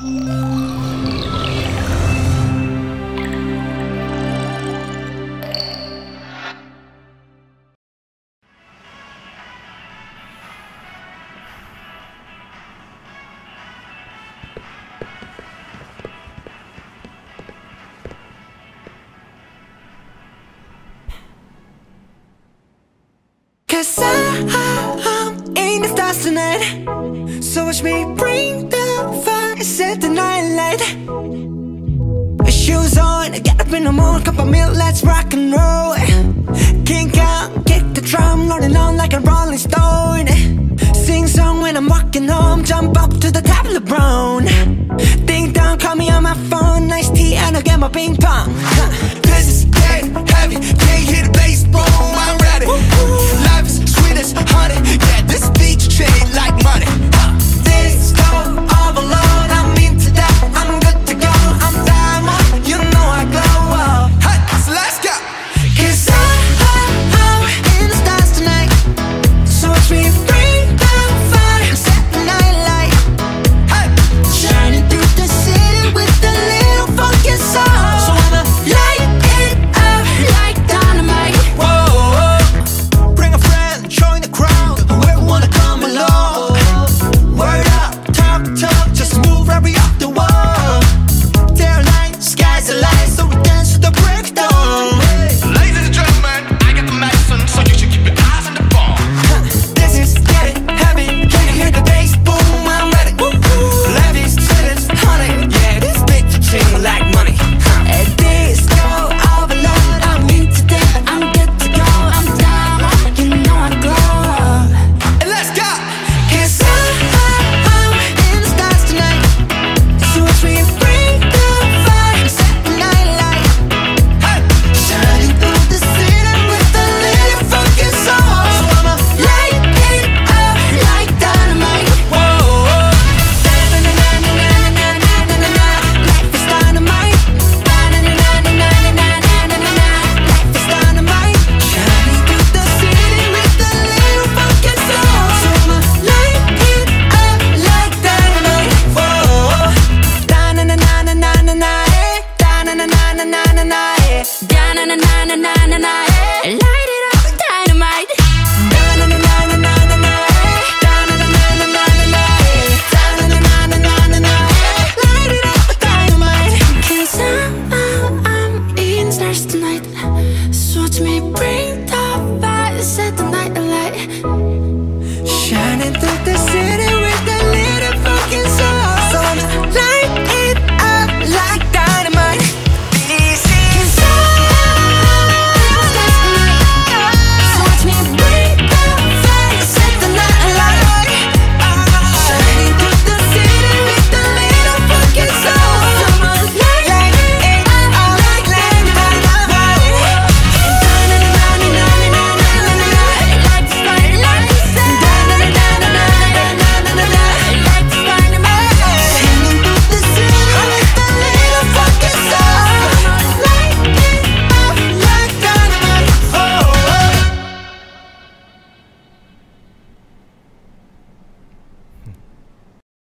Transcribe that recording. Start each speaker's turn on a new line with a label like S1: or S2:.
S1: Cause I'm in the stars tonight. So watch me bring the fire, set the night light. Shoes on, get up in the morning, cup of milk, let's rock and roll. King Kong, kick the drum, rolling on like a rolling stone. Sing song when I'm walking home, jump up to the top of the brown Ding dong, call me on my phone, nice tea and I'll get my ping pong. This is dead heavy, can't hear the bass boom, I'm ready. Life is sweet as honey, yeah, na na na na na na na. Light it up with dynamite. Na na na na na na na na na na na na na na Light it up with dynamite. Somehow I'm in stars tonight. Watch me bring the fire, set the night alight. Shining through the city.